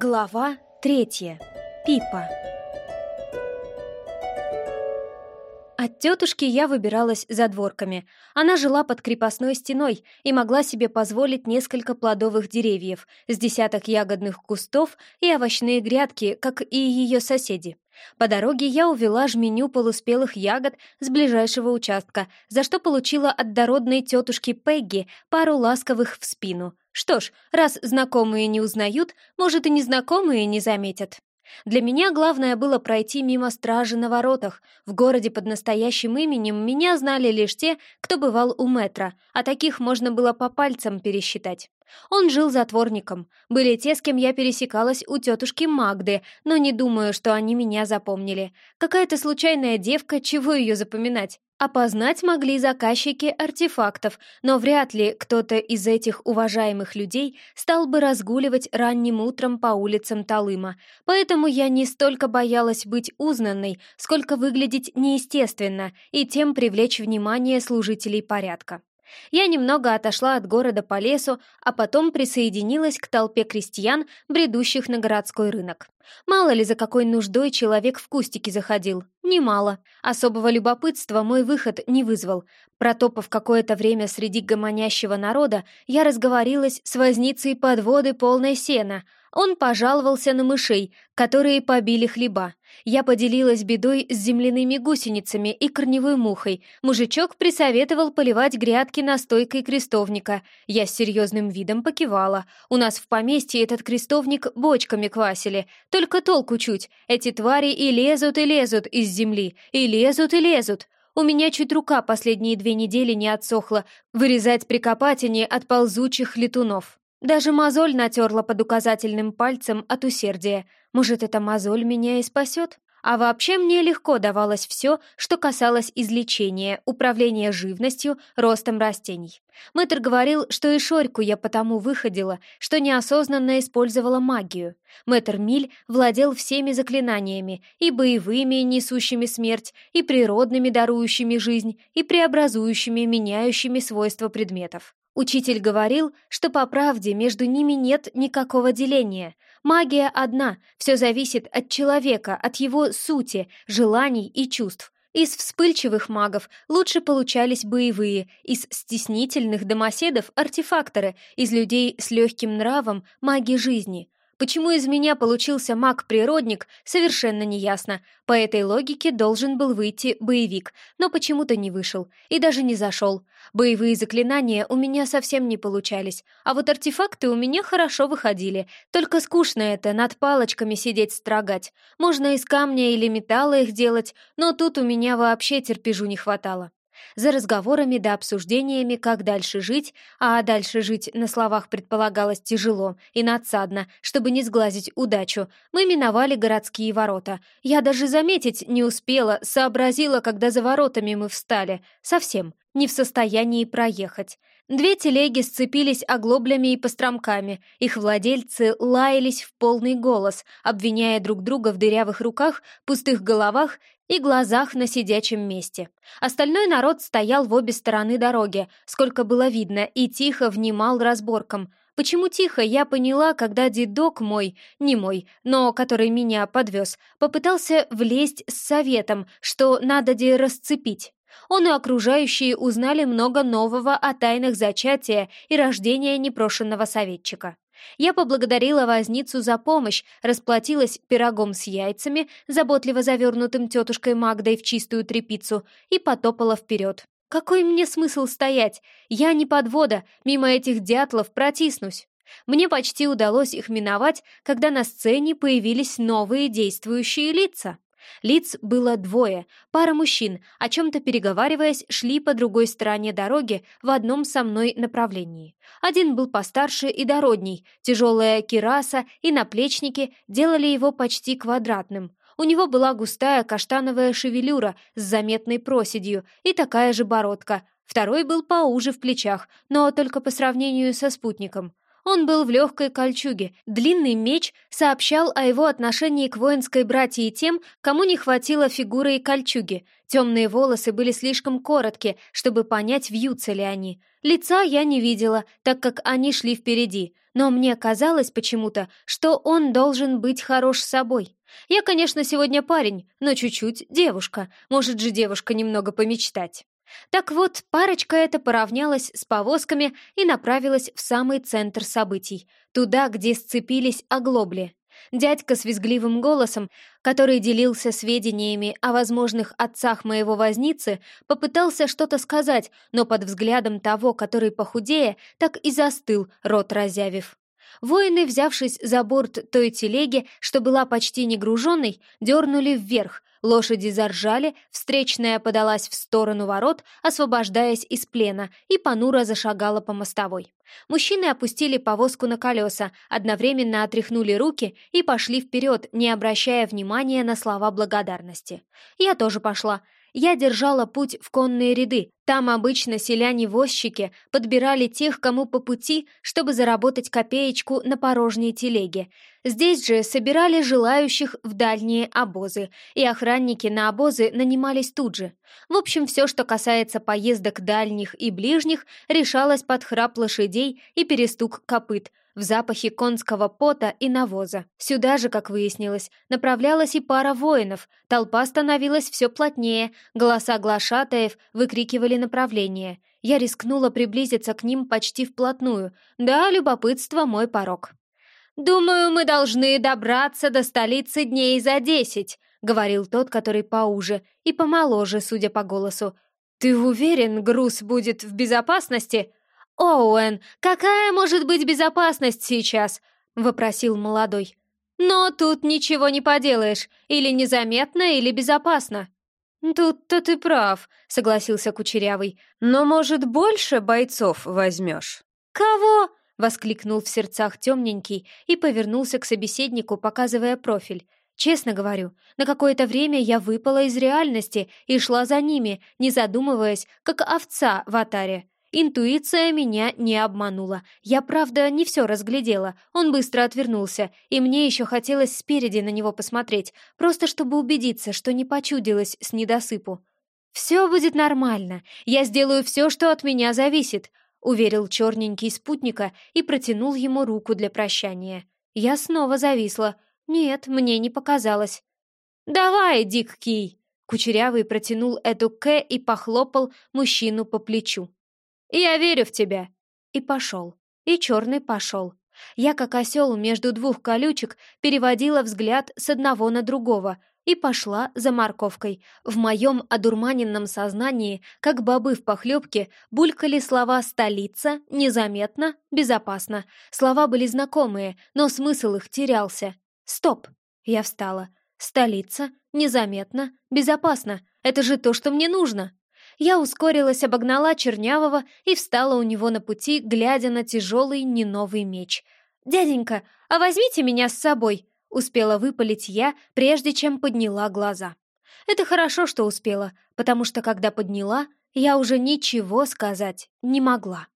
Глава третья. Пипа. Тетушки я выбиралась за дворками. Она жила под крепостной стеной и могла себе позволить несколько плодовых деревьев, с десяток ягодных кустов и овощные грядки, как и ее соседи. По дороге я увела жменю полуспелых ягод с ближайшего участка, за что получила от дородной тетушки Пегги пару ласковых в спину. Что ж, раз знакомые не узнают, может и незнакомые не заметят. Для меня главное было пройти мимо стражи на воротах. В городе под настоящим именем меня знали лишь те, кто бывал у метра, а таких можно было по пальцам пересчитать. Он жил затворником. Были те, с кем я пересекалась у тетушки Магды, но не думаю, что они меня запомнили. Какая-то случайная девка, чего ее запоминать? Опознать могли заказчики артефактов, но вряд ли кто-то из этих уважаемых людей стал бы разгуливать ранним утром по улицам Талыма. Поэтому я не столько боялась быть узнанной, сколько выглядеть неестественно и тем привлечь внимание служителей порядка. Я немного отошла от города по лесу, а потом присоединилась к толпе крестьян, бредущих на городской рынок. Мало ли за какой нуждой человек в кустики заходил. Немало. Особого любопытства мой выход не вызвал. Протопав какое-то время среди гомонящего народа, я разговорилась с возницей подводы полной сена — он пожаловался на мышей, которые побили хлеба. Я поделилась бедой с земляными гусеницами и корневой мухой. Мужичок присоветовал поливать грядки настойкой крестовника. Я с серьезным видом покивала. У нас в поместье этот крестовник бочками квасили. Только толку чуть. Эти твари и лезут, и лезут из земли. И лезут, и лезут. У меня чуть рука последние две недели не отсохла вырезать прикопатени от ползучих летунов. Даже мозоль натерла под указательным пальцем от усердия. Может, эта мозоль меня и спасет? А вообще мне легко давалось все, что касалось излечения, управления живностью, ростом растений. Мэтр говорил, что и Шорьку я потому выходила, что неосознанно использовала магию. Мэтр Миль владел всеми заклинаниями, и боевыми, несущими смерть, и природными, дарующими жизнь, и преобразующими, меняющими свойства предметов. Учитель говорил, что по правде между ними нет никакого деления. Магия одна, все зависит от человека, от его сути, желаний и чувств. Из вспыльчивых магов лучше получались боевые, из стеснительных домоседов — артефакторы, из людей с легким нравом — маги жизни — Почему из меня получился маг-природник, совершенно неясно. По этой логике должен был выйти боевик, но почему-то не вышел и даже не зашел. Боевые заклинания у меня совсем не получались, а вот артефакты у меня хорошо выходили. Только скучно это, над палочками сидеть строгать. Можно из камня или металла их делать, но тут у меня вообще терпежу не хватало. За разговорами да обсуждениями, как дальше жить, а дальше жить на словах предполагалось тяжело и надсадно, чтобы не сглазить удачу, мы миновали городские ворота. Я даже заметить не успела, сообразила, когда за воротами мы встали. Совсем не в состоянии проехать. Две телеги сцепились оглоблями и постромками. Их владельцы лаялись в полный голос, обвиняя друг друга в дырявых руках, пустых головах и глазах на сидячем месте. Остальной народ стоял в обе стороны дороги, сколько было видно, и тихо внимал разборкам. Почему тихо, я поняла, когда дедок мой, не мой, но который меня подвез, попытался влезть с советом, что надо де расцепить. Он и окружающие узнали много нового о тайнах зачатия и рождения непрошенного советчика. Я поблагодарила возницу за помощь, расплатилась пирогом с яйцами, заботливо завернутым тетушкой Магдой в чистую тряпицу, и потопала вперед. Какой мне смысл стоять? Я не подвода, мимо этих дятлов протиснусь. Мне почти удалось их миновать, когда на сцене появились новые действующие лица. Лиц было двое, пара мужчин, о чем-то переговариваясь, шли по другой стороне дороги в одном со мной направлении. Один был постарше и дородней, тяжелая кираса и наплечники делали его почти квадратным. У него была густая каштановая шевелюра с заметной проседью и такая же бородка. Второй был поуже в плечах, но только по сравнению со спутником. Он был в легкой кольчуге. Длинный меч сообщал о его отношении к воинской братье тем, кому не хватило фигуры и кольчуги. Темные волосы были слишком короткие, чтобы понять, вьются ли они. Лица я не видела, так как они шли впереди, но мне казалось почему-то, что он должен быть хорош собой. Я, конечно, сегодня парень, но чуть-чуть девушка. Может же девушка немного помечтать. Так вот, парочка эта поравнялась с повозками и направилась в самый центр событий, туда, где сцепились оглобли. Дядька с визгливым голосом, который делился сведениями о возможных отцах моего возницы, попытался что-то сказать, но под взглядом того, который похудее, так и застыл, рот разявив. Воины, взявшись за борт той телеги, что была почти не груженной, дернули вверх, лошади заржали, встречная подалась в сторону ворот, освобождаясь из плена, и понуро зашагала по мостовой. Мужчины опустили повозку на колеса, одновременно отряхнули руки и пошли вперед, не обращая внимания на слова благодарности. Я тоже пошла, я держала путь в конные ряды. Там обычно селяне-возчики подбирали тех, кому по пути, чтобы заработать копеечку на порожней телеге. Здесь же собирали желающих в дальние обозы, и охранники на обозы нанимались тут же. В общем, все, что касается поездок дальних и ближних, решалось под храп лошадей и перестук копыт – в запахе конского пота и навоза. Сюда же, как выяснилось, направлялась и пара воинов. Толпа становилась все плотнее, голоса глашатаев выкрикивали направление. Я рискнула приблизиться к ним почти вплотную. Да, любопытство — мой порог. «Думаю, мы должны добраться до столицы дней за десять», — говорил тот, который поуже и помоложе, судя по голосу. «Ты уверен, груз будет в безопасности?» «Оуэн, какая может быть безопасность сейчас?» — вопросил молодой. «Но тут ничего не поделаешь, или незаметно, или безопасно». «Тут-то ты прав», — согласился Кучерявый. «Но, может, больше бойцов возьмешь?» «Кого?» — воскликнул в сердцах темненький и повернулся к собеседнику, показывая профиль. «Честно говорю, на какое-то время я выпала из реальности и шла за ними, не задумываясь, как овца в атаре. Интуиция меня не обманула. Я, правда, не все разглядела. Он быстро отвернулся, и мне еще хотелось спереди на него посмотреть, просто чтобы убедиться, что не почудилось с недосыпу. «Все будет нормально. Я сделаю все, что от меня зависит», — уверил черненький спутника и протянул ему руку для прощания. Я снова зависла. Нет, мне не показалось. «Давай, Дик Кий!» Кучерявый протянул эту К и похлопал мужчину по плечу. «Я верю в тебя!» И пошел. И черный пошел. Я, как осел между двух колючек, переводила взгляд с одного на другого и пошла за морковкой. В моем одурманенном сознании, как бобы в похлебке, булькали слова «столица», «незаметно», «безопасно». Слова были знакомые, но смысл их терялся. «Стоп!» Я встала. «Столица, незаметно, безопасно. Это же то, что мне нужно!» Я ускорилась, обогнала Чернявого и встала у него на пути, глядя на тяжелый неновый меч. «Дяденька, а возьмите меня с собой!» — успела выпалить я, прежде чем подняла глаза. Это хорошо, что успела, потому что когда подняла, я уже ничего сказать не могла.